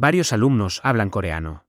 Varios alumnos hablan coreano.